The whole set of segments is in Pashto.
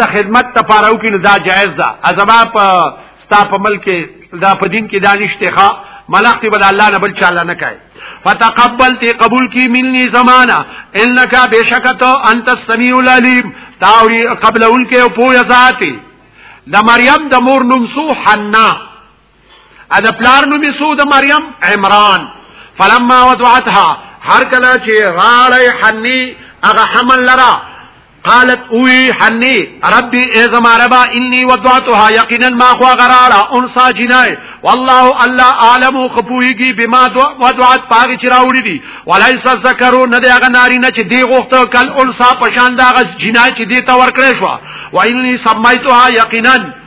ته خدمت ته پاره وکړي دا جایز ده ازما په ستا په ملک دا په دین کې دا نشته ښا ملخت بل الله نه بل چاله نه کوي فتقبل تی قبول کی منی زمانہ انکا بشکتو انت السمیع العلیم تاوری قبل ان کے پویا ذاتی د مریم د مور نوم سو حنا ا د پلار نوم یې سو د مریم عمران فلما وضعتها هر کله چې غاړی حنی هغه حمل لرا قالت اوی حنی ربی ای زما ربا انی وضعتها یقینا ما خو غراړه انسا جنای والله الله عالم خپویږي بما وضعت پاګه چې راوړي دي ولایس ذکرو نه دی هغه ناری نه چې دی غوخته کل انسا پشان دا غ جنای چې دی تا ورکړې شو و انی سمایتها یقینا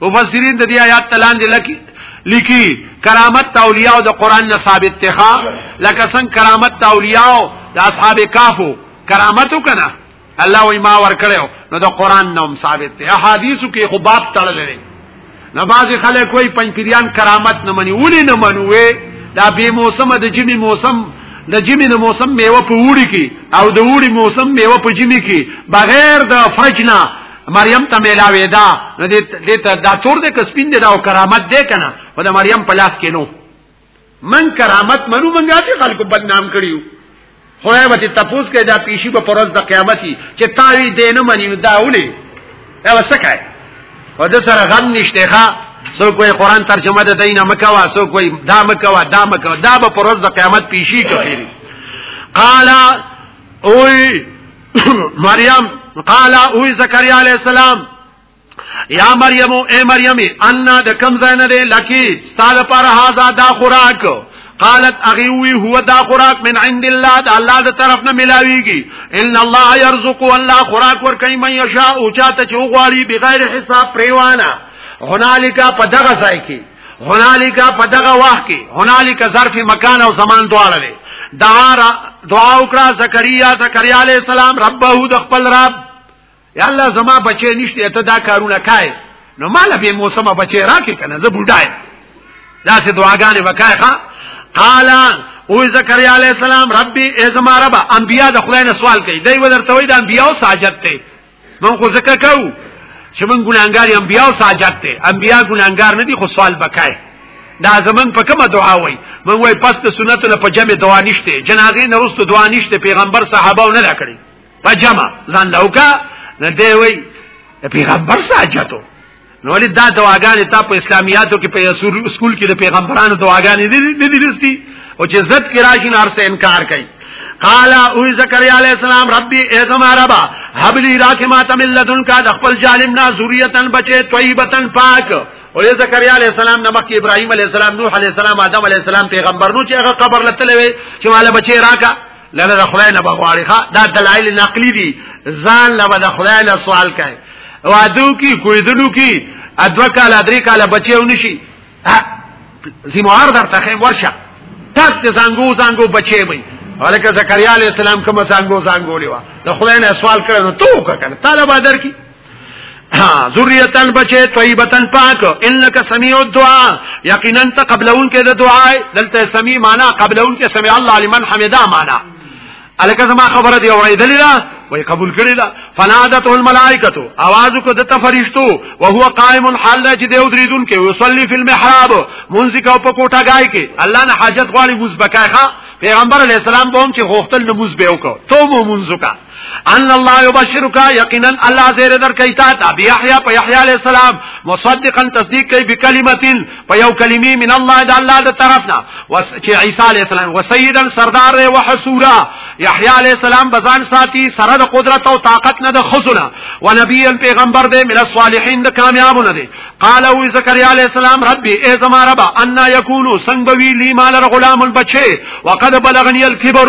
مفسرین د دې آیات تلاندې لکی لیکي کرامت اولیاء د قران نه ثابت ته لکه څنګه کرامت اولیاء د اصحاب کافو کرامتو کنا الله وی ما ور کړو نو د قران نوم ثابت ته احادیثو کې خو باب تړلې نه باز خلک وی پنځپیران کرامت نه مني ولې نه منوي دا به موسم د جمی موسم د جمی د موسم میوه په وړي کې او د وړي موسم میوه په جمی کې بغیر د فرجنا مریم ته ملاوي دا نو دې ته دا تور دې کسبین دې دا او کرامت دې کنه او دا مریم په لاس کې نو من کرامت منو منګا چې خلکو بدنام کړیو خو یې وته تپوس کې دا پیشي په پروز د قیامتي چې تاوی دې نه منی دا ولې دا وسکه او د سره غم نشته ښا سو کوئی قران ترجمه ده دینه مکوا سو کوئی دا مکوا دا مکوا دا به پروز د قیامت پیشي کوي قال اوی مریم قال او زکریا علی السلام یا مریم او ای مریم ان د کم زین دی لکی ستاده پر هاذا دا خوراک قالت اغيوي هو دا خوراک من عند الله دا الله دا طرف نه ملاويږي ان الله يرزق الله خوراک ور کوي من يشاء او چاته چوغالي بغیر حساب پریوانا هنالک په دغه ځای کې هنالک په دغه وخت کې هنالک ظرف مکان او زمان دواړه دی دعا را دعا وکړه زکریا زکریا علی السلام ربه د خپل رب یا الله زما بچی نشته ته دا کارونه کای نو مال به موسمه بچی راکې کنه زه بډای دا سه دعاګانې وکای ښا قال او زکریا علی السلام ربي ازما رب انبیا د خدای نه سوال کوي دوی ودرته وي د انبیا او ساجت ته من خو ځکه کو چې من ګناګار یم بیا ساجت ته انبیا ګناګار نه دي خو سوال بکای دا زمون په کومه دعا وای من وای پس د سنتو نه په جمع دعا نشته جنازې نه رسته دعا نشته پیغمبر صحابه نه لکړي په جمع ځان لوکا نه دی وای پیغمبر ساجتو نو ولې دا دواګانې تا په اسلامیاتو کې په سکول کې د پیغمبرانو دواګانې نه دي لستي او چې زد کې راشي نار سه انکار کوي قال او زکریا علیہ السلام ربی اعظم ربا حب لی راک ما تملدن کا دخل جالم نا ذریتن بچے طیبتن پاک او زکریا علیہ السلام نمک کی ابراہیم علیہ السلام نوح علیہ السلام آدم علیہ السلام پیغمبر نو چې هغه قبر لته لوي چې مال بچي راکا لره د خدای نه بغواړي ښا دا دلایل نقلی دي ځان له د خدای نه سوال کوي وادو کی کوی دلو کی ادو کال درې کال بچیو نشي زموار در تخه ورشه تک زنګو زنګو بچی وي ولکه زکریا علی السلام کوم زنګو زنګو لیوا د خدای نه سوال کړو ته وکړه طالب در کی ها ذریتن بچه طیبتن پاک انک سمیع الدعاء یقینا ته قبلون کې د دعای دلته سمیع معنا قبلون کې سمع الله لمن حمدا معنا الکه زما خبره دی اوریدل لا وای قبول کړی لا فنادته الملائکه आवाज کو د فرشتو او هو قائم الحال چې دی ودریدون کې وصلی فی المحراب منځ کا په کوټه گای کې الله نه حاجت غواړي مزبکای ښا پیغمبر علی السلام به هم چې غوښتل نماز به وکړو تو مو منځ کا ان الله یبشرک یقینا الله زیر در کوي تا ته یحیی په یحیی علی السلام مصدقا تصدیق کوي بکلمتین په یو کلمې من الله د الله د طرفنا چې عیسی علی السلام وسیدا سردار او حسورا یحیی علی السلام بزان ساتي سره د قدرت او طاقت نه د خزنه و نبی پیغمبر دی من الصالحین د کامیابونه دی قال او زکریا علی السلام ربي ای زما رب ان یکونو سنگ بوی لی مال غلام البچه وقد بلغنی الكبر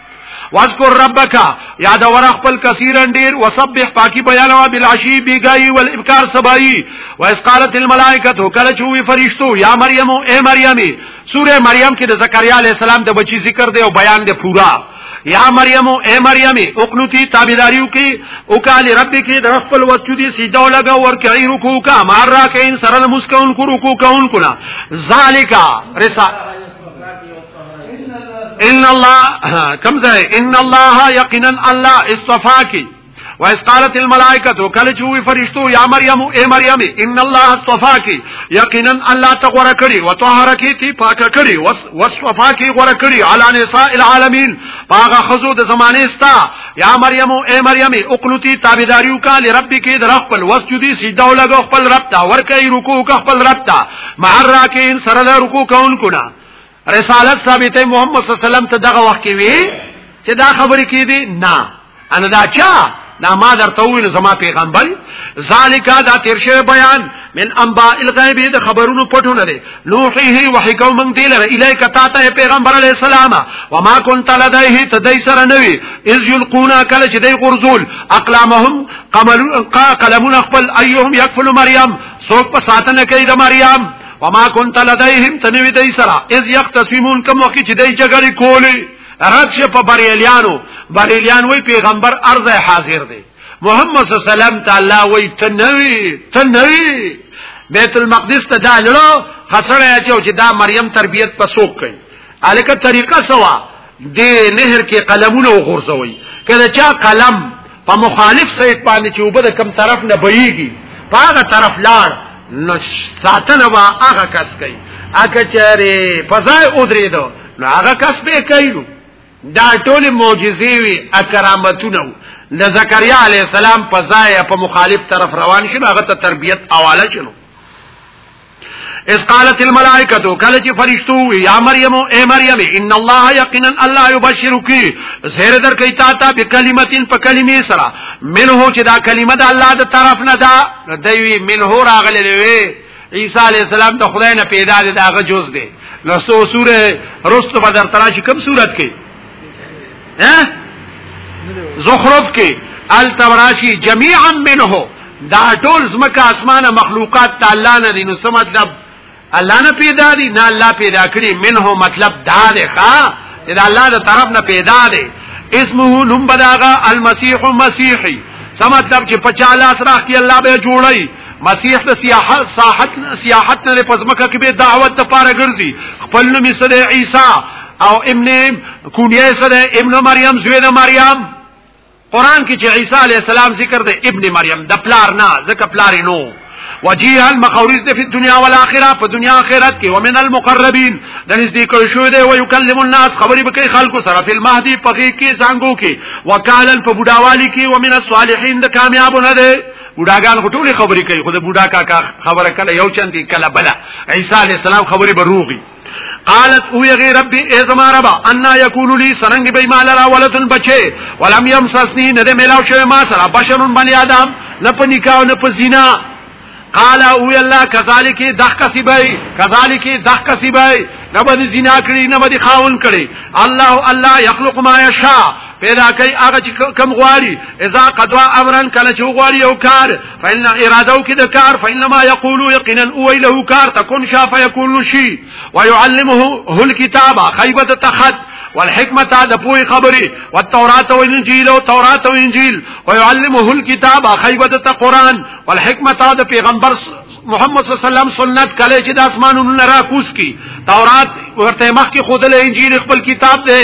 واذکر ربک یاد ور خپل کثیرن ډیر وسبح پاکی بیان او بالعشی بیگای والابکار سبای واذ قالت الملائکه کله چوي فرشتو یا مریم اے مریمی سوره مریم کې د زکریا علی السلام د بچی ذکر دی او بیان دی پورا یا مریم اے مریم اقنتی تابعداریو کی او کال رب کی د خپل وسجدی سیدو لگا ورکعی رکوع کا مار راکین سره مسکون کو رکوع کون کنا ذالک رسا ان الله کم ځای ان الله یقینا الله استفاکی و اس قالت الملائکه کله چې وی فرشتو یا مریم اے مریم ان الله استفاکی یقینا الله ته غوړه کړی او طاهره کی تی پاکه کړی وصفاکی غوړه کړی علی نساء العالمین باغه خزو د زمانه استا یا مریم اے مریم اقنتی تابعداریو کا لرب کی در خپل وسجدی سجده ولګو خپل رب ته ورکه رکوع خپل رب ته مع الراکین سره رکوع کون کنا رسالت ثابته محمد صلی الله علیه وسلم ته دغه وخت کې وی چې دا خبرې کې دي نه ان دا چا دا ما درته ویل زما پیغمبر ذالک دا تیر شوی بیان من انباء الغیب د خبرونو پټو نه لري لوحه وحی کوم من دی لره الیک تا ته پیغمبر علی السلام و ما كنت لدیه تدای سره نوی اذ یلقونا کله چې دی غرزول اقلامهم قملوا قلمون خپل ایهم یکفل مریم سوک په ساتنه کوي د مریم وما كنت لديهم تنوي دای سره اذ يختصمون کوم وخت چې دای جګړه کولی رد شه په بریلیانو بریلیان وی پیغمبر ارز حاضر دی محمد صلی الله علیه وسلم تعالی وی تنوي تنوي بیت المقدس ته دا لړو خسره چې دا مریم تربیت په سوق کوي الکه طریقه سوا دې نهر کې قلمونه وغورځوي کله چې قلم په مخالف سیټ باندې چې وبد کم طرف نه بهيږي په هغه طرف لاړ نو ساتنه وا هغه کس کوي اګه چره په ځای ودرې دو نو هغه کس به کوي دا ټول معجزې وي اکرامتونه د زکریا علی السلام په ځای په مخالف طرف روان شنو هغه ته تربيت اواله شنو اس قالت الملائکتو کله چې فرشتو وی یا مریم اے مریم ان الله یقینا الله یبشرک زهر در کوي تا ته بکلمتین په کلمې سره منه چې دا کلمه د الله د طرف نه ده دوی منه راغلی وی عیسی علی السلام د خدای نه پیدا دی داغه جز دی نو سوره رستو په در تراشی کوم صورت کې ها زخرف کې التوراشی جميعا منه دا ټول زمکه اسمانه مخلوقات تعالی نه دي نو څه مطلب الله نه پیدا دي نه الله پیدا کړی منه مطلب دا دی ښا دا الله د طرف نه پیدا دی اسمه نوم بداغه المسيح مسیحي څه مطلب چې په چا لاس راخي الله به جوړي مسیح د سیاحت ساحت سیاحت نه پزمکه کې به دعوت د پاره ګرځي خپل نوم یې سره عیسی او ابن کونیه سره ابن مریم زوی د مریم قران کې چې عیسی علی السلام ذکر دی ابن مریم د پلار نه ځکه پلار نو وجيه المخوريز ده في الدنيا والآخرة په دنیا آخرت کې ومن المقربين د نږدې کړ شو دی او يكلم الناس خبرې به کوي خلکو سره په المهدي په کې څنګه کې وکالن په بډاوالي کې ومن الصالحين د کامیابونه ده بوډاګان خو ټولې خبرې کوي خو د بوډا کاکا خبره کله یو چند دي کله بل عیسی علی السلام خبرې به روغي قالت او یغی ربی ای زما ربا ان یکول لی سرنګ بی مال را ولتن بچي ولم یمسسنی نه ملاو شوی ما سره بشرون بنی آدم نه په نکاح نه په زنا قال او الله كذلك دخ کسبای كذلك دخ کسبای نه به زنا کړی نه به خاون کړی الله الله يخلق ما يشاء پیدا کوي هغه چې کم غواړي اذا قضا امرا کله چې غواړي یو کار فإن اراده کې د کار فإنما يقول يقينا او له کار تكون شاء فيكون شي ويعلمه الكتاب خيبه تخت والحکمت د پوی خبري والتورات والانجيل او تورات او انجيل ويعلمه الكتاب خيبه د قران والحکمت د پیغمبر محمد صلی الله علیه وسلم سنت کله چې د اسمانونو نه راکوس کی تورات ورته مخ کې خود له انجیل خپل کتاب دی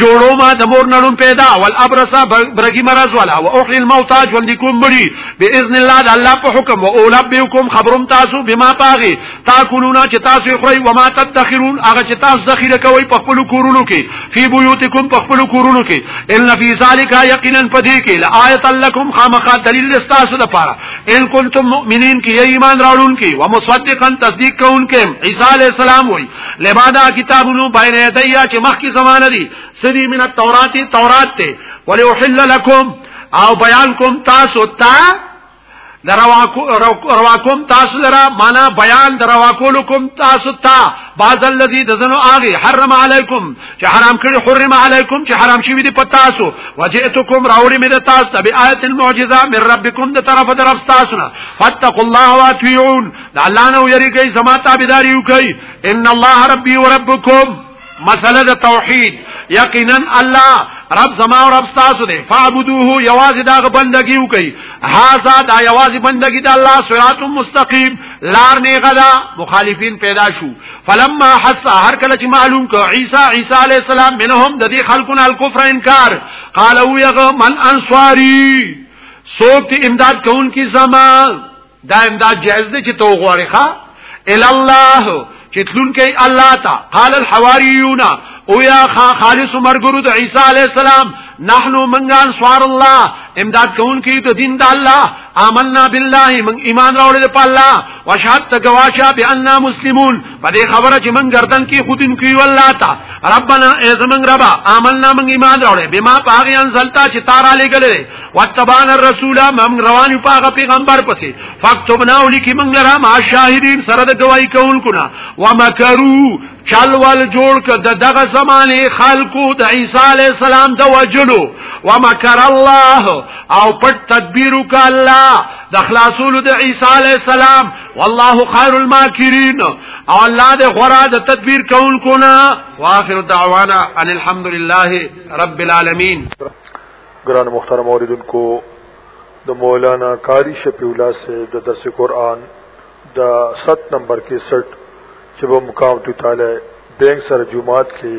جوړو ما د مور نړون پیدا ول ابرسا برګي مرز ولا او احل الموتى ژوند کوم مړي باذن الله د الله په حکم او لبيكم خبرم تاسو بما پاغي تاكلون چې تاسو خوري و ما تدخرون هغه چې تاسو ذخیره کوي په خپل کورونو کې فی بيوتکم په خپل کورونو کې ان فی ذلک یقینا پدې کې لآیت لکم خامخا دلیل تاسو لپاره ان کنتم مؤمنین کې ایمان راوړون کې و مصدقا تصدیق کوونکې عیسی علی السلام وایي لبادا کتابونو بین یدیا چې مخکې زمانه دي سری من التورات تورات ته ولوحل لكم او بیان کوم تاسو ته درواکم تاسو لرا معنا بیان درواکول کوم تاسو ته بعض الذي دزنو اغي حرم علیکم چې حرام کړی حرم علیکم چې حرام شوی دی پتا تاسو وجئتکم راوړی مې د تاسو ته بیات معجزه من ربکم د طرف درف تاسو نه فتقوا الله واطيعون د الله نه ویریږئ زما تابعداري وکړئ ان الله ربي وربکم مسله د توحید یقینا الله رب زما او رب تاسو دی فعبدوه یوازې دا بندگی وکي هاذا دا یوازې بندگی د الله صراط مستقیم لار نه غدا مخالفین پیدا شو فلما حس هر کله چې معلوم کو عیسی عیسی علی السلام منهم د دې خلقون الکفر انکار قالوا یغ من انصاری سوک تی امداد کون کی زمان دا امداد جائز دی چې تو غواړي ښا الا الله چې تلون کوي الله تا قال الحواریون او یا خالص مرګرو د عیسی علی السلام نحنو منغان سوار الله امداد کون کی ته دین د الله آمنا بالله من ایمان راوړل په الله وشهد تگواشا باننا مسلمون په دې خبره چې من گردن کې خودین کی والله تا ربنا ای زمن ربا آمنا من ایمان راوړل بما پاغیان زلتا چې تارا لګلې واتبعنا الرسول من روان پاغه پیغمبر پسې فاكتبنا ولکی من را ما شاهدین سره د گواہی کوونکو نا ومکرو چلوال جوړ ک د دغه زمانه خلقو د عیسی علی السلام د وجلو ومکر الله او پټ تدبیر ک الله د خلاصولو د عیسی علی السلام والله خیر الماکرین او الله د غره د تدبیر کوونکو نا واخر دعوانا ان الحمدلله رب العالمین گران محترم اوریدن کو د مولانا قاری شفیع الله سے د درس قرآن د 7 نمبر کې 60 چې په مقام ټی تعالی بینک سره جمعات کې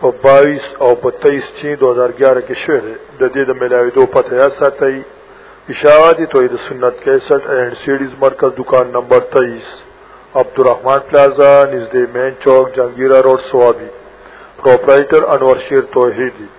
په 22 او په 23 چې 2011 کې شوه د دې د ملاوي دوه پته یا ساتي اشاعتی توحید سنت 61 اینڈ سیډیز مرکز دکان نمبر 23 عبدالرحمن پلازا نزدې مین چوک جنگیرا روډ سوابي پرپرایټر انور شیر توحیدی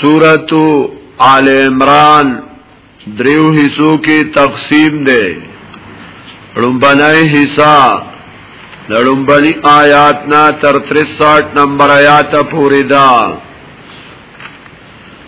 سورت آل عمران دریو حصو کې تقسیم ده لومبنای حصہ د لومبني آیات نه تر 63 نمبر آیات پورې ده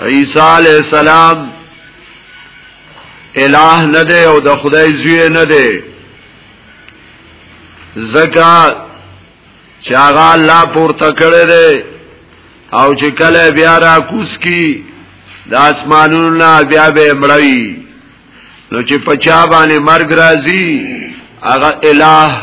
عیسی علی السلام الہ نه دی او د خدای زوی نه دی زکا چې هغه الله پورته کړی دی او چې کله بیا را کوس کی د اسمانونو بیا به مړی نو چې پچا باندې مرګ راځي هغه الہ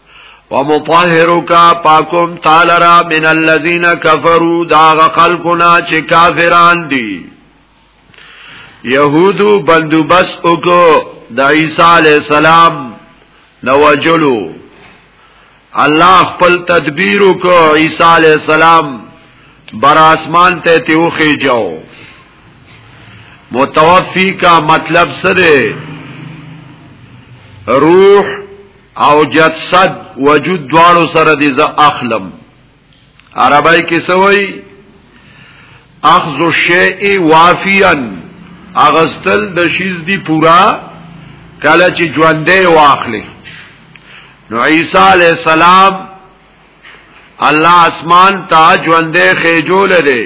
ومطهرک پاکم تعالی را من الذين كفروا داغ خلقنا چې کافران دي يهودو بندوبست وکړو د عيسى عليه السلام نوجلو الله خپل تدبیر وکړو عيسى عليه السلام بر آسمان ته تیوخی جاو متوفی کا مطلب سره روح او جسد وجود دواړو سره دې ز اخلم عربی کې سوی اخذ الشیء وافیا اغستل د شیز دی پورا کله چې ژوندې واخلې نو عیسی علی السلام الله اسمان ته ژوندې خېجول دي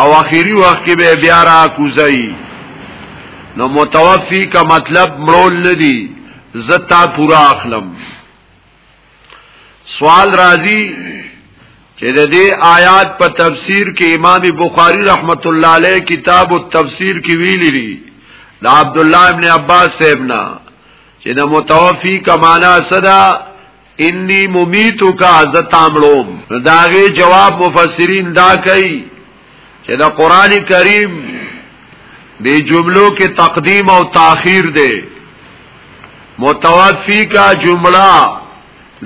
او اخیری وخت کې به بیا را کوزي نو متوفی کا مطلب مړول ندی زتا پورا اخلم سوال راځي چې د دې آیات په تفسیر کې امام بخاری رحمت الله علیه کتاب التفسیر کې ویلي دي د عبد الله ابن عباس صاحب نه چې د متوفی کمانا صدا انی ممیتو کا زتاملوم نو داغه جواب مفسرین دا کوي چې دا قران کریم دی جملو کې تقدیم او تاخیر دی متوفی کا جمله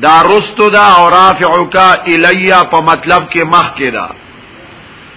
دا رستو دا او رافعو کا الیا په مطلب کې مخ کې دا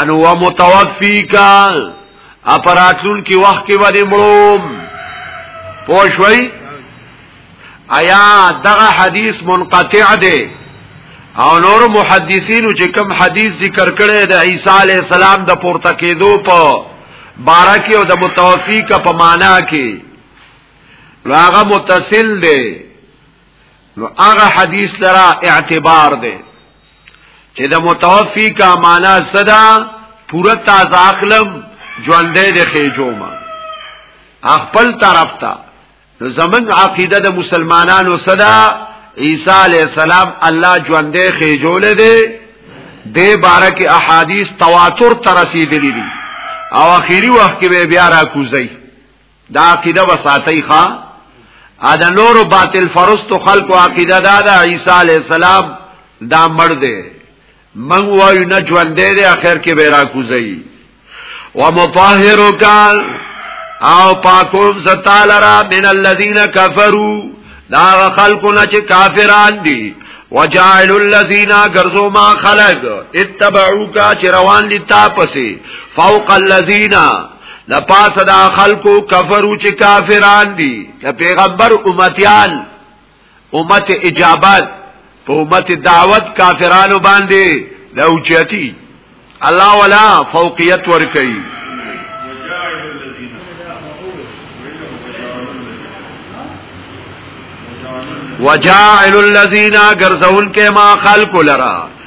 ان و متوفیکا اپراتلون کی وخت کې باندې مړوم پوښوي آیا دغه حدیث منقطع دی او نور محدثینو چې کوم حدیث ذکر کړي د عیسی علی السلام د پورته کېدو په بارکه او د متوفی کا په معنا کې راغه متصل دی نو هغه حدیث لرا اعتبار دی چې د متوفی کا معنا صدا پورا تازه اخلم ژوندې د خېجو ما خپل طرف ته نو زمنګ عقیده د مسلمانانو صدا عیسی علی السلام الله ژوندې خېجول دي د بارک احادیث تواتر تر رسیدلې دي او اخیری وخت کې بیا را کوزي دا عقیده وساتي ښا ا د نورو باطل فرستو خلقو عقیده دا ده عیسی علی السلام دا مړ دی من وایو نه ژوند دی اخر کې به را کوزي و مطهرک او پاکوم ستالرا من الذين كفروا دا خلقو نه چې کافران دي وجعل الذين غرزوا ما خلق اتبعوك چروان لتا پسې فوق الذين د پاسه دا خلکو کفرو چې کافران دي د پیغمبر امتیان امت اجابت په امت دعوت کافرانو باندې د اوچتی الله ولا فوقیت ور کوي وجاعل الذين غرزون کما خلق لرا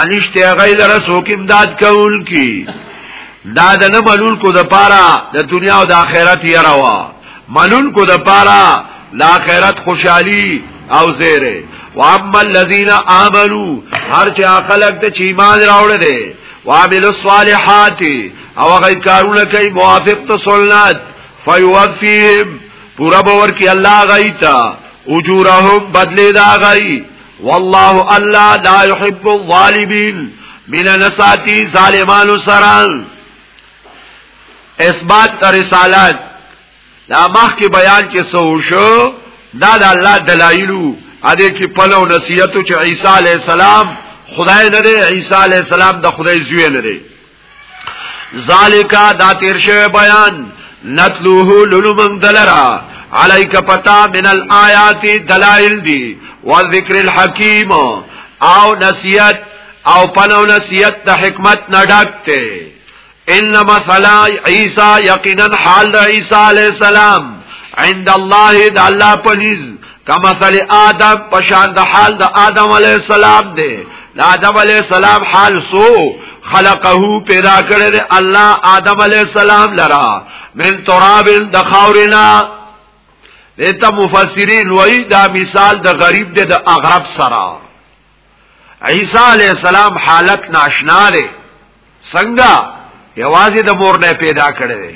انشته غیر رسوک امداد کول کی دا د نه ملول کو د پاره د دنیا او د آخرت یې راوا ملول کو د پاره د آخرت خوشحالي او زیره واما الذين امنوا هر چې خلک ته چې ایمان راوړل دي وعملوا الصالحات او هغه کارونه کوي موافق ته سنت فيوفيهم پورا باور کی الله غیتا اجورهم بدلی دا غی والله الله لا يحب الظالمين من نساتی ظالمانو سران اثبات تر رسالت دا مخ کی بیان کې سو شو دا د الله دلایلو اده کې پلو نصیحتو چې عیسی علی السلام خدای نه دی عیسی علی السلام د خدای زوی نه دی ذالکا دا تیر شوی بیان نتلوه لولمن دلرا علیک پتا من الآیات دلائل دی والذکر الحکیم او نصیحت او پنو نصیحت د حکمت نه ډکته ان مثلا عیسی یقینا حال عیسی علی السلام عند الله د الله پنیز کما صلی آدم پشان د حال د آدم علی السلام دی د آدم علی السلام حال سو خلقه پیدا کړی دی الله آدم علی السلام لرا من تراب د خاورینا دته مفسرین وای دا مثال د غریب دی د اغرب سره عیسی علی السلام حالت ناشنا دی څنګه یوازې د مور نه پیدا کړی دی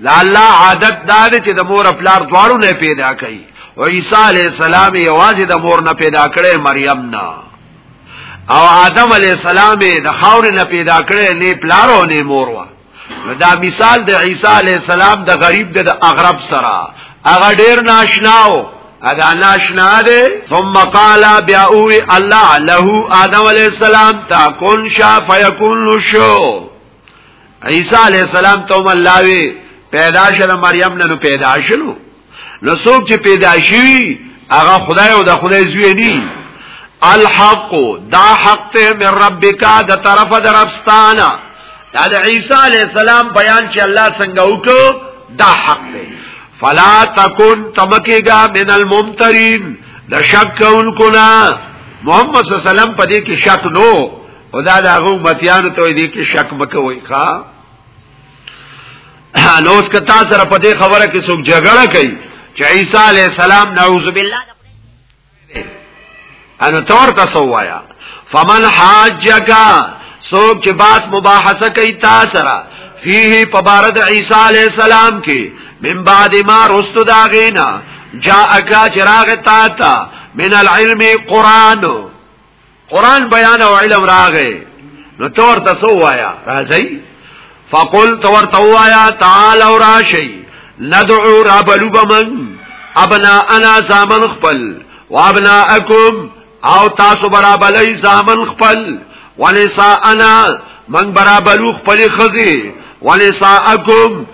لا الله عادت دا دی چې د مور خپل دواړو نه پیدا کړي او عیسی علی السلام یوازې د مور نه پیدا کړی مریم نه او آدم علی السلام د خاور نه پیدا کړی نه پلارو نه مور وا دا مثال د عیسی علی السلام د غریب د اغرب سره هغه ډیر ناشناو ادا ناشنا ده ثم قال بیا او الله له آدم علی السلام تا کن شا فیکون شو عیسی علی السلام ته الله وی پیدا شله مریم نه پیدا شلو نو څوک چې پیدا شي هغه خدای او د خدای زوی نه الحق دا حق ته من ربک د طرف درفستانه دا د عیسی علی السلام بیان چې الله څنګه وکړو دا حق دی فلا تکون تمکیگا من الممترین د شک کونکو نه محمد صلی الله علیه وسلم په دې کې شک نو او دا د هغه متیانو ته دې کې شک مکوئ ښا نو اوس کتا سره په دې خبره کې څوک جګړه کوي چې عیسی علی السلام نعوذ بالله ان تور تاسو وایا فمن حاجک څوک چې بات مباحثه کوي تاسو سره فيه پبارد عیسی علی السلام کې من بعد ما رستو داغینا جاءکا چراغ تا تا من العلم قرآن قران بیان او علم راغې نو تور تاسو وایا راځي فقل تور تو وایا تعال او راشي ندعو ربلو بمن ابنا انا زامن خپل وابناءکم او تاسو برابلای زامن خپل ونساءنا من برابلو خپل خزی ونساءکم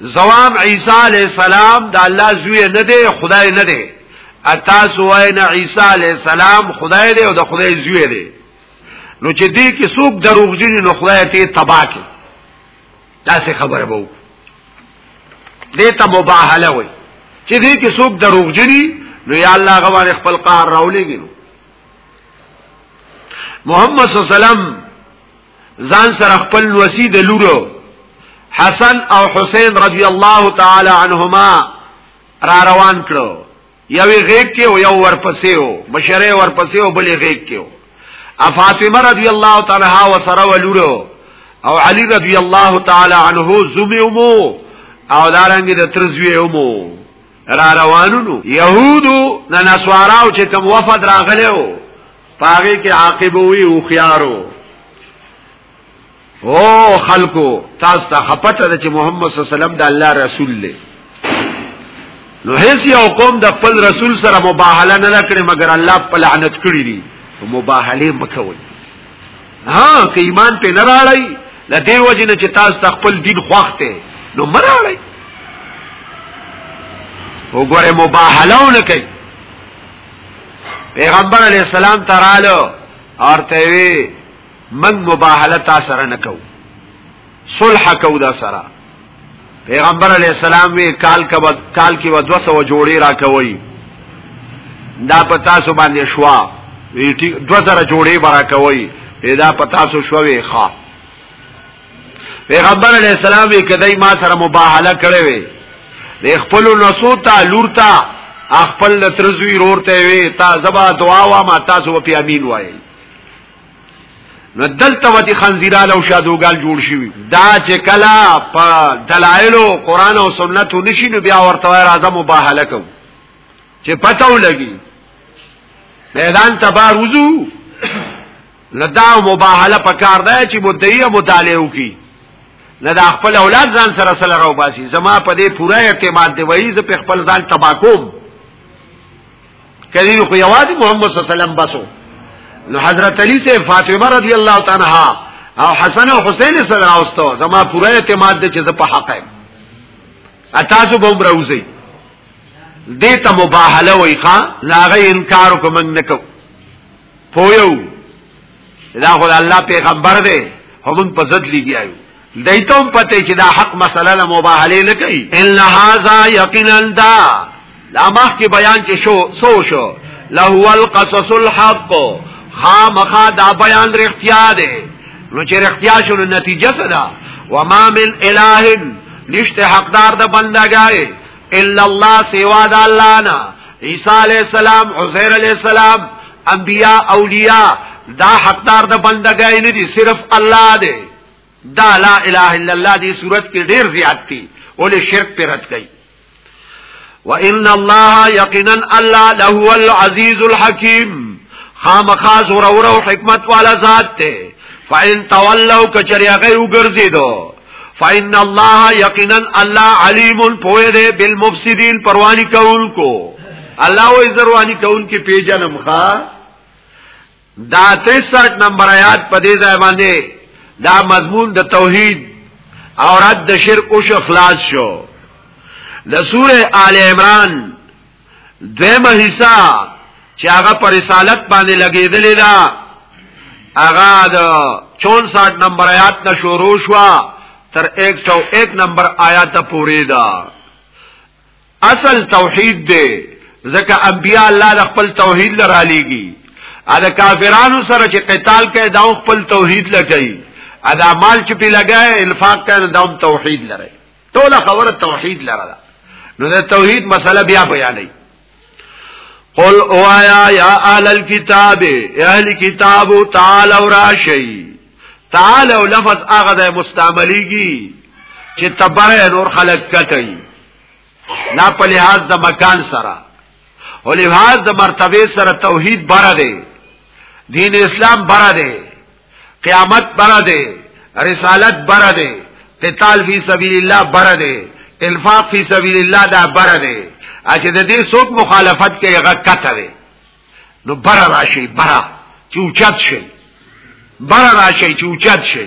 جواب عیسی علی السلام د الله زوی نه دی خدای نه دی اتاسو وای نه عیسی علی السلام خدای دی او د خدای زوی دی نو چې دې کې څوک دروغجن نو خدای ته تباہ کی دا څه خبره وو دې ته مباهله وای چې دې کې څوک دروغجن نو یا الله غواره خپل قهر راولېږي محمد صلی الله علیه وسلم ځان سره خپل لوسی د لورو حسن او حسین رضی الله تعالی عنهما را روان کړو یوې غیږ کې او یو ورپسې او بشره ورپسې او بلې غیږ کې او فاطمه رضی الله تعالی عنها وسره ولورو او علی رضی الله تعالی عنه زومو او دارنګ د ترزوی اومو را روانونو يهودو نه نسواراو چې کوم وفد راغلو پاغه کې عاقب وی او خيارو او خلکو تاسو ته خپته ده چې محمد صلی الله علیه وسلم د الله رسول دی نو هیڅ یو قوم د خپل رسول سره مباهله نه کړي مګر الله په لعنت کړی دي مباهله مکوي ها که ایمان په نه راړی د دې وجه نه چې تاسو ته خپل دین خوښته نو مراړی وګوره مباهله نه کوي پیغمبر علی السلام ترالو ارته وی من مباهله تا سره نکو صلح کو دا سره پیغمبر علی السلام وی کال کا کال کی و 200 جوړی را کوي دا پتا سو باندې شوا وی 2000 جوړی برا کوي پیدا پتا سو شوې ښا پیغمبر علیہ السلام وی کدی ما سره مباهله کړې وي د خپل نسو ته لور ته خپل ترزوی رور ته وي تا زبا دعا وا ما تاسو په امین وای نو دلته ودی خنزیرال او شادوګال جوړ شي دا چې کلا په دلایل او قران او سنت نشي نو بیا ورته راځه مباهله کو چې پتاو لګي میدان تبار وزو لدا مباهله پکار ده چې مدعی مطالعه وکي نه دا خپل اولاد ځان سره سره راو باسي زما په دې پوره اعتماد دی وایي زه په خپل ځان تباکوم کله خو یوازې محمد صلی الله علیه وسلم بسو نو حضرت علی سے فاطمه رضی الله تعالی عنها او حسن او حسین سره راوستو زما پوره اعتماد دی چې زه په حق یم اتاسو به عمر وزي دې ته مباهله وای ښا لاغه انکار کوم نه کوم پویو دا خو الله پیغمبر دی هم په ضد لګیایو دایتم پته چې دا حق مسله نه مباهله نه کوي ان هاذا یقینا دا لا مخ کې بیان چې شو سو شو له القصص الحق خامخا دا بیان رښتیا دی نو چې رښتیا شو نتیجه څه ده وما من اله نشته حقدار د بندګای الا الله سوا د الله نه عیسی علی السلام عزیر علی السلام انبیاء اولیاء دا حقدار د بندګۍ نه دي صرف الله دی دا لا اله الا الله دی صورت کې ډیر زیات دي ولې شرک پر رد کړي وان الله یقینا الله له العزیز الحکیم خامخا زور او حکمت والا ذات ته فإن تولوا کچریا غي وګرځیدو فإن الله یقینا الله علیم پوه دی بالمفسدين پروانی کونکو الله وې زروانی کونکو پیجنم ښا دا 63 نمبر آیات په دې ځای باندې دا مضمون د توحید او رد د شرک او شخلاص شو د سوره آل عمران دویمه حصہ چې هغه پر رسالت باندې لګېدلې ده هغه د 64 نمبر آیات نه شروع شو تر 101 نمبر آیات پورې ده اصل توحید دی ځکه انبیاء الله د خپل توحید لرا لېږي ا د کافرانو سره چې قتال کوي دا خپل توحید لګي ا د مال چې په لګای انفاق کوي دا توحید لري ټول خبره توحید لره ده نو د توحید مسله بیا بیانې قل اوایا یا اهل الكتاب اهل کتاب تعال او راشی تعال او لفظ هغه د مستعملیږي چې تبره نور خلق کټي نا په لحاظ د مکان سره او لحاظ د مرتبه سره توحید بره دی دین اسلام بره دی قیامت بره ده رسالت بره ده قتال فی سبیل الله بره ده انفاق فی سبیل الله دا بره ده اچھا د دې څوک مخالفت کوي هغه کته ده نو بره راشي بره چې اوچت شي بره راشي چې اوچت شي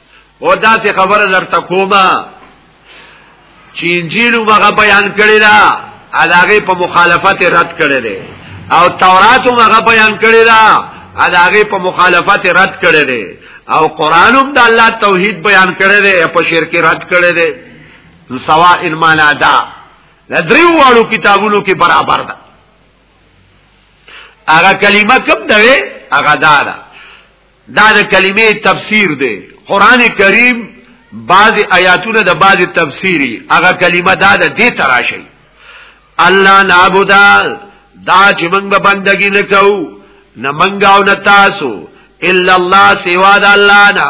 او دا څه خبره درته کومه چې انجیل هغه بیان کړی دا علاوه په مخالفت رد کړی دی او تورات هغه بیان کړی دا علاوه په مخالفت رد کړی دی او قران هم د الله توحید بیان کړی دی په شرک رد کړی دی سوا ان معنا دا لدریو والو کتابونو کې برابر ده هغه کلمه کوم ده هغه دا ده دا د کلمې تفسیر دی قران کریم بعض آیاتونه د بعض تفسیری هغه کلمه دا د دې تراشی الله نعبدا دا چې موږ به بندګی نه کوو نه موږ او نه تاسو الا الله سوا د الله نه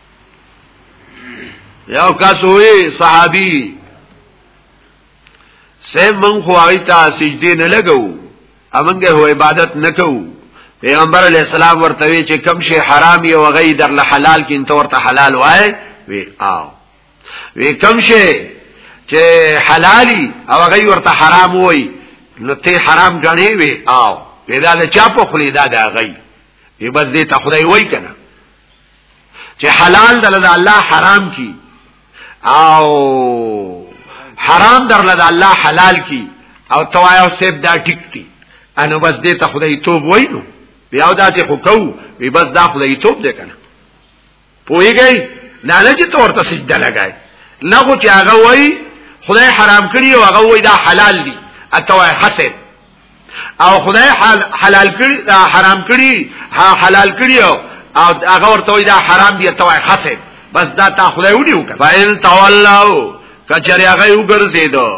یو کس وی صحابي سه من خو هغه ته سجدي نه لګو امنګه هو عبادت نکو پیغمبر علی السلام ورته وی چې کم شي حرام یو غي در له حلال کې انت ورته حلال وای وی آو وی کم شي چې حلالي او غي ورته حرام وای نو ته حرام غني وی آو پیدا له چا په خلی دا دا غي بس دې ته خدای وای کنه چې حلال دل د الله حرام کی او حرام در لد الله حلال کی او توایا سیب دا ټیک تی انو بس دې ته خدای توب وینو بیا دا چې خو کو وی بس دا خدای توب دې کنه پویږي نه نه چې تور ته سجده لګای نه خو چې هغه وای خدای حرام کړی او هغه وای دا حلال دی اتوای حسد او خدای حلال کړی حرام کړی حلال کړی او هغه ورته دا حرام دی ته وای خسه بس دا تا خدای ونی وکړه فاین تولاو کچری هغه وګرځیدو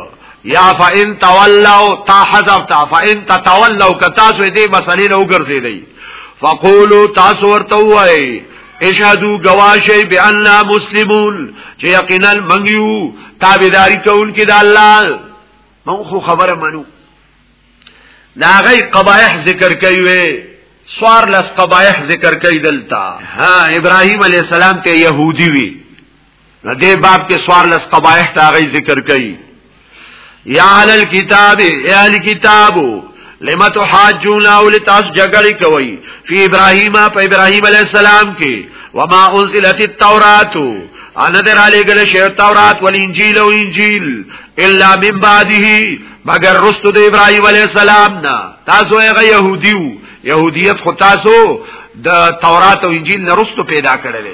یا فاین تولاو تا حذف تا فاین تتولاو کتا سو دې مسلې نه وګرځیدای فقولوا تاسو ورته وای اشهدو گواشی بی اننا مسلمون چه یقینا منگیو تابداری کون کی دا اللہ مونږ خو خبره منو دا غي قبایح ذکر کوي سوار لس قبایح ذکر کوي دلته ها ابراهيم عليه السلام ته يهودي وي نو دې باب کې سوار لس قبایح تا غي ذکر کوي یا علی الكتاب یا الكتابو لما تحاجون او لتاس جګړې کوي فی ابراهیم په ابراهیم علی السلام کې وما انزلت التوراۃ ان در علی گله شه تورات ول انجیل او انجیل الا من بعده مگر رستو د ابراهیم علی السلام نه تاسو هغه يهودیو يهودیت خو تاسو د تورات او انجیل نه رستو پیدا کړل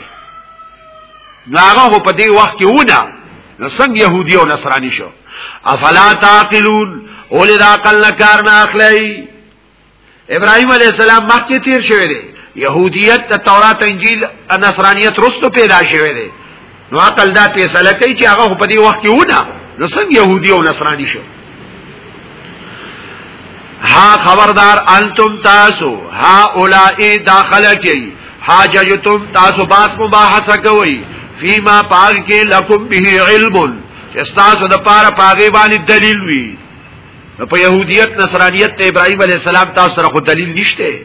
ناغه په دې وخت کې ونه نو څنګه يهودي او نصراني شو افلا تعقلون اول دا عقل نه کار نه اخلي ابراهيم عليه السلام مخکې تیر شوی دی يهوديت ته تورات انجیل نصرانيت رستو پیدا شوی دی نو عقل دا فیصله کوي چې هغه په دې وخت کې ونه نو څنګه يهودي او نصراني شو ها خبردار انتم تاسو ها اولائی داخل کی ها ججتم تاسو باس مباحثه کوئی فیما پاک کی لکم به علم استاسو دا پارا پاگی بانی دلیل وی په يهوديت نصرانيت ته ابراهيم عليه السلام تاسو سره خو دلیل نشته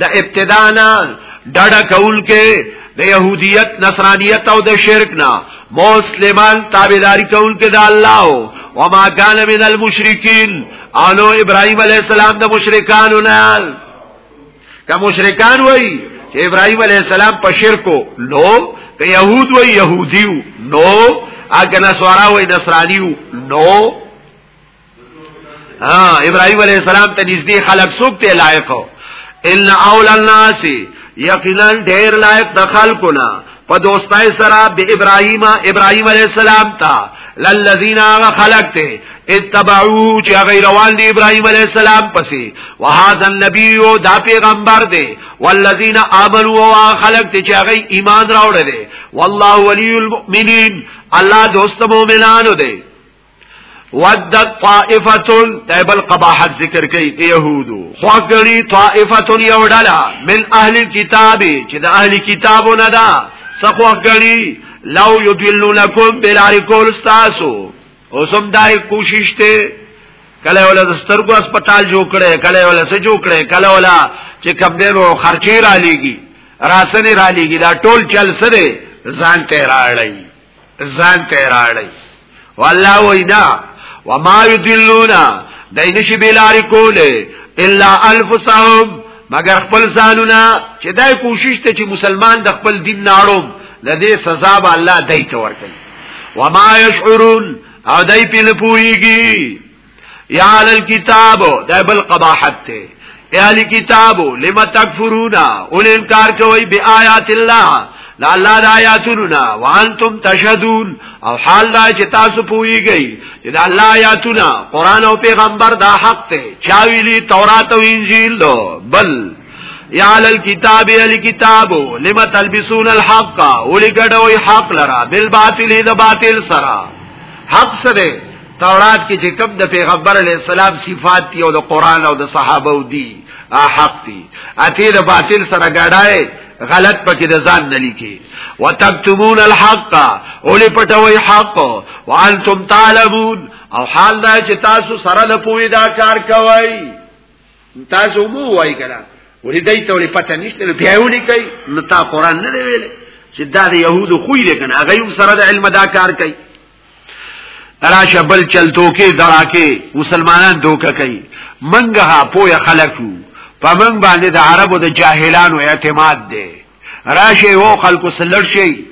د ابتدانا ډډه کول کې د يهوديت نصرانيت او د شرک نه مسلمان تابعداري کول کې د الله او ما كان من المشرکین انو ابراهيم عليه السلام د مشرکانو نه که مشرکان وای چې ابراهيم عليه السلام په شرکو نو که يهود وای يهوديو نو اګه نسوارا وای نصرانيو نو ها ابراهيم عليه السلام ته نږدې خلق سوق ته لایق او ان اول الناس یقینا ډیر لایق د خلقنا په دوستای سره به ابراهيم ابراهيم عليه السلام ته للذین آغا خلق تے اتبعو چی اغی روان دی ابراہیم علیہ السلام پسی وحاظا نبیو دا پیغمبر دے والذین آمنو آغا خلق تے چی اغی ایمان راوڑ دے واللہ ولی المؤمنین اللہ دوست مومنانو دے ود طائفتن دایبل قباحت ذکر کوي يهودو خو غړي طائفتن یو ډله من اهل الكتاب چې د اهل کتابو نه ده څخه غړي لو یدلونکم بلار کول استاسو اوسم دای کوشش ته کله ولا د سترګو هسپتال جوړ کړي کله ولا څه جوړ کړي کله ولا چې کم دې وو خرچې را لېږي راسنې را لېږي دا ټول چل سره ځان ته راړی ځان ته راړی والله وینا وما یدلون دای نشي بیلاری کوله الا انفسهم مگر خپل ځانونه چې دای کوشش ته چې مسلمان د خپل دین ناړو د دې سزا به الله دای ته ورکړي وما یشعرون او دای په لپویږي یا علی الكتاب دا بل قباحت ته اهل کتابو لما تکفرون اول انکار کوي بی آیات الله لا الله د آیاتنا وانتم تشهدون او حال دا چې تاسو پوېږئ چې د الله آیاتنا قران او پیغمبر دا حق ته چا ویلي تورات او انجیل دو بل یا علی الكتاب علی کتاب لما تلبسون الحق ولګډوي حق لرا بالباطل د باطل سره حق سره تورات کې چې کوم د پیغمبر علی السلام صفات دی او د قران او د صحابه او دی حق دی اته د باطل سره ګډای غلط پکې د ځان نه لیکي وتكتمون الحق اولي پټوي حق وانتم تعلمون او حال دا چې تاسو سره د پوي دا کار کوي تاسو مو وای کړه ولې دای ته ولې پته نشته بیا ولې کوي نو تا قران نه ویل چې دا د يهودو خوې لکنه هغه سره د علم دا کار کوي راشه بل چلتو کې دراکه مسلمانان دوکه کوي منګه پوهه خلکو په من باندې د عربو د جاهلانو اعتماد دی راشه یو خلکو سلړ شي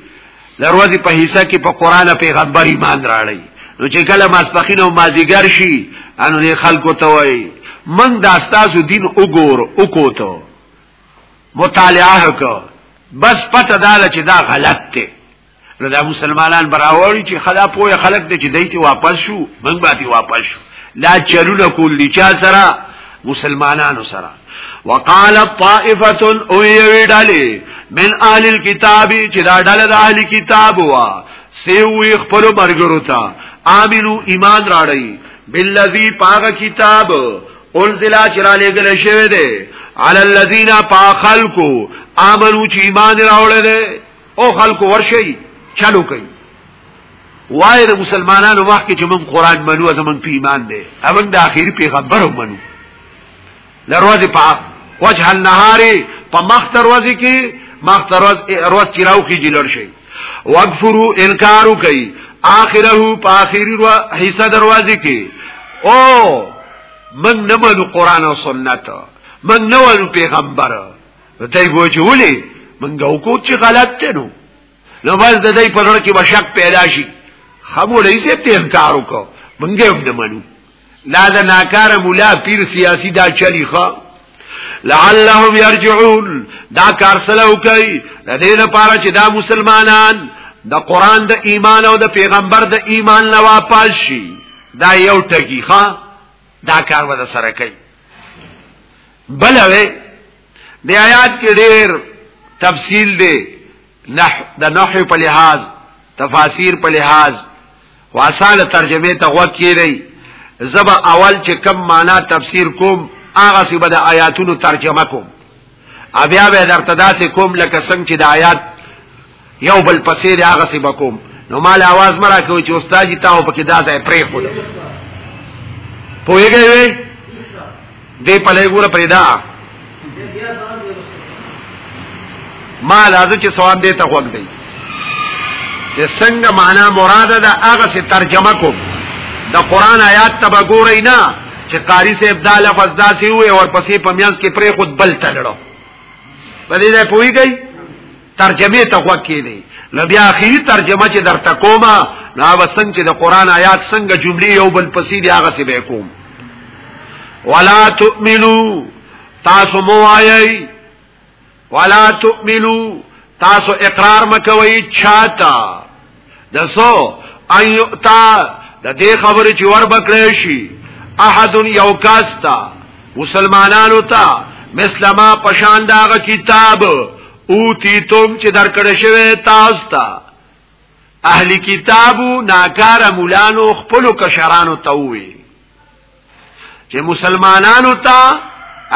دروازه په حصہ کې په قران پیغمبر ایمان راړي نو چې کله ماسپخین او مازیګر شي انو دې خلکو ته وایي من دا ستاسو دین وګور وکوتو مطالعه وکړه بس پته داله چې دا غلط دی نو دا مسلمانان براوړي چې خدا پوهه خلق دې چې دایته واپس شو موږ باندې واپس شو لا چلونه کول دي چا سره مسلمانانو سره وقال طائفه او یوی ډاله من اهل الكتاب چې دا ډاله د اهل کتاب وا سی وی خپل مرګرو ته امنو ایمان راړی بالذی پاغه کتاب انزل چرا لګل شوی دی علی الذین پاخلکو امنو چې ایمان راوړل دی او خلکو ورشي چلو کوي وای د مسلمانانو مخ کې چې موږ قران منو زمون په ایمان دی امن د اخیری پیغمبر منو لروازه په وجه النهار په مخ دروازه کې مخ دروازه چې راو کې جلړ شي وغفرو انکارو کوي اخره په اخیری وا حصہ دروازه کې او من نه منو قران او سنت من نه منو پیغمبر نو دای وو چې ولې منګه وکړو چې غلط دی نو نو بس د دې په لور کې بشک پیدا شي خمو لېسه ته انکار وکړو منګه هم نه منو لا دا ناکار مولا پیر سیاسی دا چلی خوا لعلهم يرجعون دا کار سلو کوي د دې لپاره چې دا مسلمانان د قران د ایمان او د پیغمبر د ایمان لوا پال شي دا یو ټکی ښا دا کار به سره کوي بل وی د آیات کې ډېر تفصیل دی نح د نحو په لحاظ تفاسیر په لحاظ واساله ترجمه ته وکیری زبا اول چې کم معنا تفسیر کوم هغه سی به د آیاتونو ترجمه کوم بیا به درته داسې کوم لکه څنګه چې د آیات یو بل پسې دی هغه سی بکوم نو مال आवाज مرا کوي چې استاد جی تاسو پکې دا ځای پرې خو ده پوهیږئ وې دې په لګور پرې دا مال ازو چې ثواب دی ته خوګ دی چې څنګه معنا مراد ده هغه سی ترجمه کوم د قران آیات تبا ګورئ نه چې قاری صاحب دا لفظ دا سی وي او پسې په میاس کې پرې خود بل تلړو په دې ځای پوهیږئ ترجمه ته غوږ کېدی نو بیا اخیری ترجمه چې درته کومه نو هغه څنګه چې د قران آیات څنګه جملې یو بل پسې دی هغه څه به کوم ولا تؤمنو تاسو مو آیي ولا تؤمنو تاسو اقرار مکوئ چاته د سو ان یؤتا د دې خبرې چې ور بکړې شي احد یو کاستا مسلمانانو ته مسلمه پشان داغه کتاب او تی توم چې درکړې شوی تاسو ته اهلی کتابو ناکار مولانو خپل کشرانو ته وي چې مسلمانانو ته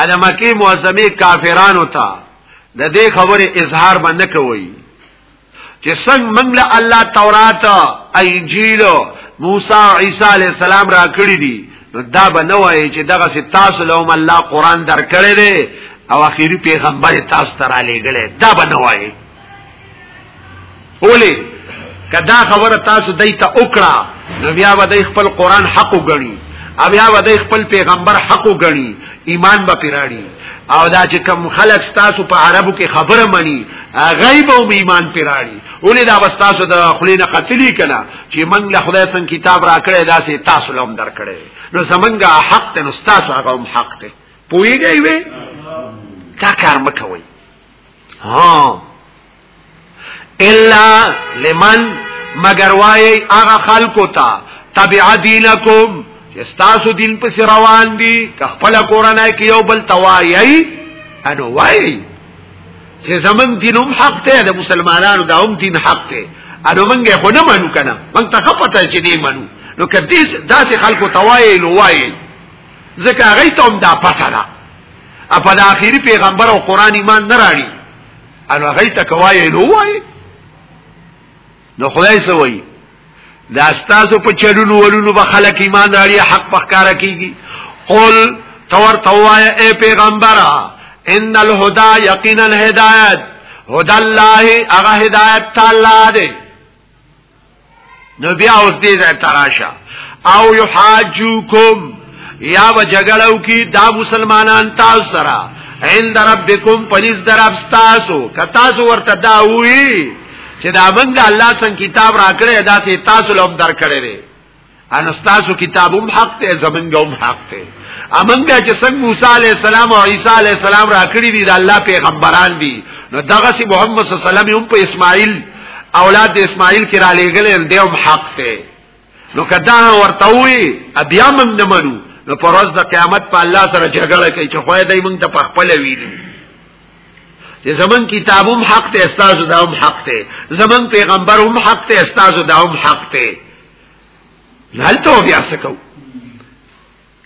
علمکی معظمه کافرانو ته د دې خبره اظهار باندې کوي چې څنګه موږ له الله تورات انجیل موسی او عیسی علی السلام را کړی دي نو دا به نه وایي چې دغه سي تاسو له الله قران درکړی دی او اخیری پیغمبر تاسو ته را لېګلې دا به نه وایي اولی کدا خبره تاسو دای ته وکړه نو بیا به د خپل قران حق وګڼي او بیا به د خپل پیغمبر حق وګڼي ایمان به پیراړي او دا چې کم خلک تاسو په عربو کې خبره مني غیب او ایمان پیراړي ولې دا بس تاسو د خلینو قتلی کنا چې موږ له خدای څخه کتاب راکړی دا سي تاسو لوم درکړی نو زمونږه حق ته نو تاسو هغه هم حق ته پویږئ وې دا کار مکوئ ها الا لمن مگر وایي هغه خلکو ته تبع دینکم چې تاسو دین پس روان دي که خپل کورنۍ کې یو بل توایي انو وایي چې زمون دینم حق ته د مسلمانانو دا هم دین حق ته انو مونږه خو نه منو کنه مونږ ته خپته چې دی منو نو کدي داسې خلکو توایي نو وایي ځکه هغه ته هم دا پته ده په اخیری پیغمبر او قران ایمان نه راړي ان هغه ته کوي نو وای نو خدای سوي دا استاسو په چلونو ولونو به خلک ایمان لري حق پخکارا کیږي قل تور توایا اے پیغمبرا ان الهدى یقینا هدایت هدى الله هغه هدایت تعالی دی نو بیا اوس دې ځای تراشه او یحاجوکم یا و جګړو کی دا مسلمانان تاسو سره عند ربکم پلیس درب تاسو که تاسو ورته دا وی چې دا موږ الله څنګه کتاب راکړی دا سه تاسو لوم درکړی ان استاسو کتاب هم حق ته زمنګ هم حق ته امنګه چې څنګه موسی علی السلام او عیسی علی السلام راکړي دي د الله پیغمبران دي نو دغه سي محمد صلی الله علیه وسلم هم په اسماعیل اولاد اسماعیل کې را لېګل دی هم حق ته نو کدا ورته وي بیا من نه منو نو پر ورځ د قیامت په الله سره جګړه کوي چې خوای دای مونږ ته په خپل ویلي چې زمون کتاب هم حق ته استاذ دا هم حق ته زمون پیغمبر هم حق ته استاذ دا هم حق ته هلته بیا سکو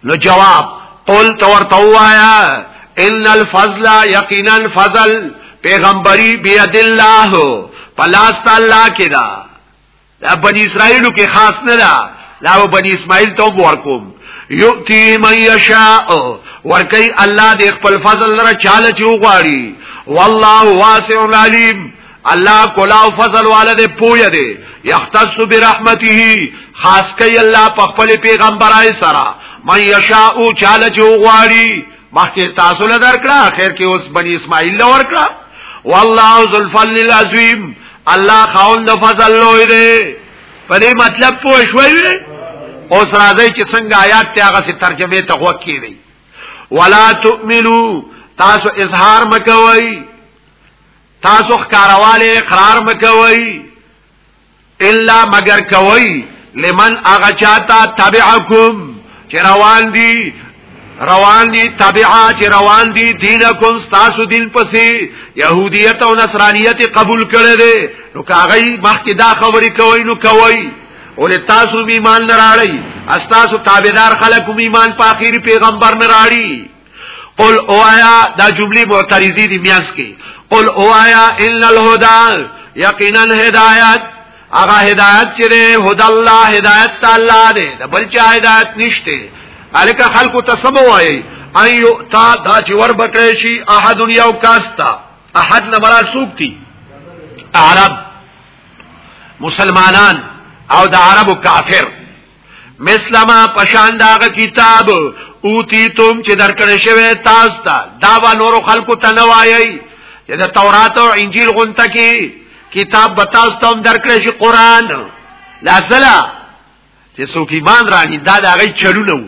نو جواب قول تور توایا ان الفضل یقینا الفضل پیغمبري بيد الله پلاست الله کدا دا بنی اسرائیلو کې خاص نه ده دا بنی اسماعیل ته ورکوم یؤتی من یشاء ورکی الله دې خپل فضل لره چاله چې وغواړي والله واسع علیم الله کولا او فضل والده پوی دی یختص برحمته خاص کوي الله په خپل پیغمبرای سره من یشاء چاله چې وغواړي مخکې تاسو له درکړه اخر کې اوس بنی اسماعیل له ورکړه والله ذو الفضل العظیم الله خاوند فضل لوی دی په دې مطلب پوه شوي اوس راځي چې څنګه آیات ته هغه سي ترجمه ته وکی دی ولا تؤمنو تاسو اظهار مکوئ تاسو ښکارواله اقرار مکوئ الا مگر کوي لمن اغا چاته تبعکم چې روان دي روان دي تبعا چې روان دي دینکم تاسو دین پسې يهودیت او نصرانیت قبول کړي دي نو کاغی مخکې دا خبرې کوي نو کوي ولې تاسو ایمان نه راړی استاسو تابعدار خلک ایمان په اخیری پیغمبر نه راړي قل اوایا دا جملې معترضی دي میاس کې قل اوایا ان الهدى یقینا هدایت هغه هدایت چې ده هدا الله هدایت تعالی ده د بل چا هدایت نشته الکه خلکو ته سم وایي ايو تا دا چې ور بکړې شي احد یو کاستا احد نه مراد څوک دي عرب مسلمانان او د عربو کافر مثل ما پشان داغه کتاب اوتی تم چې درکړې شوی تاسو ته دا و نور خلکو ته نه وایي چې د تورات او انجیل غونته کې کتاب به تاسو ته درکړې شي قران لاسلا چې څوک ایمان راغی دا دغه چلونه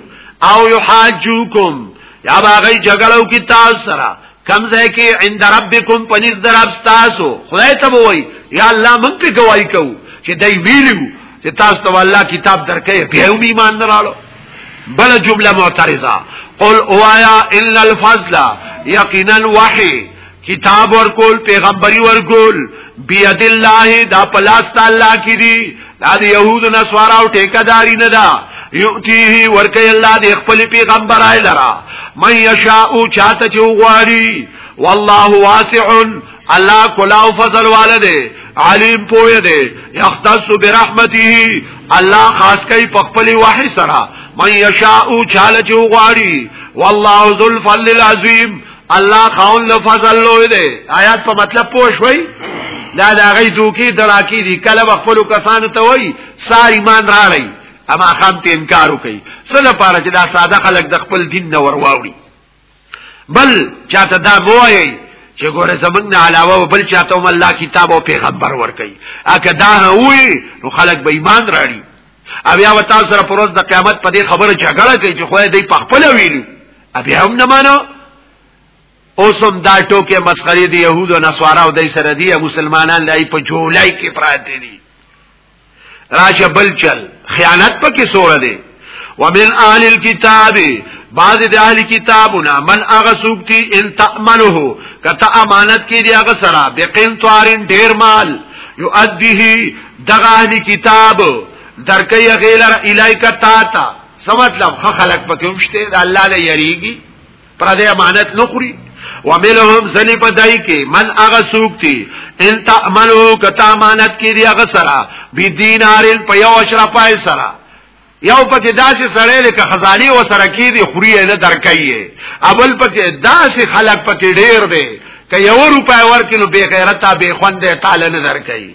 او یحاجوکم یا باغی جګړو کی تاسو سره کم ځای کې عند ربکم پنځ درب تاسو خدای ته وای یا الله مونږ په گواہی کوو چې دای ویلو چې تاسو ته الله کتاب درکې به هم ایمان نه راړو بل جمله معترضه قل اوایا ان الفضل یقینا وحی کتاب ورکول پیغمبري ورکول بيد الله دا پلاس الله کې دي دا د يهودو نسوارا او ټیکداري نه ده یؤتیه ورکی الله د خپل پیغمبر آی لرا من یشاء چاته چوغاری والله واسع الله کلاو فضل والده علیم پوی ده یختص برحمته الله خاص کوي په خپل وحی سره من یشاء چاله چوغاری والله ذو الفضل العظیم الله خاون له فضل لوی دی آیات په مطلب پوه شوي دا د هغه دوکي دراکی دي کله خپل کسانو ته وای سار ایمان راړی اما خام ته انکار وکي څه لپاره چې دا ساده خلک د خپل دین نه ورواوري بل چاته دا وایي چې ګوره زمنګ نه علاوه بل چاته هم الله کتاب او پیغمبر ورکي اګه دا وي نو خلک به ایمان راړي او یا وتا سره پروز د قیامت په دې خبره جګړه کوي چې خو دې په خپل ویلي ابي هم نه مانو اوسم دا ټوکه مسخري دي يهود او نصارا او دای سره دي مسلمانان لای په جولای کې پراته دي راشه بل چل خیانت پکې سور دي ومن اهل الكتاب بعض د اهل کتابونه من هغه څوک چې ان تامنه کته امانت کې دی هغه سره بقین توارین ډیر مال یؤدیه دغه اهل کتاب درکې غیلر الایک تا تا څه مطلب خو خلق پکې هم شته د الله نه یریږي پر دې امانت نه خوري وملهم زنی پدای کې من هغه سوق دي ان تعملو کتا امانت کې دی هغه سره بی دینارین په یو اشرا پای سره یو پکې داسې سړی لکه خزانی و سره کې دی خوري نه درکایي اول پکې داسې خلق پکې ډیر دی که یو روپای ورکې نو بے غیرتا بے خوندې تعالی نه درکایي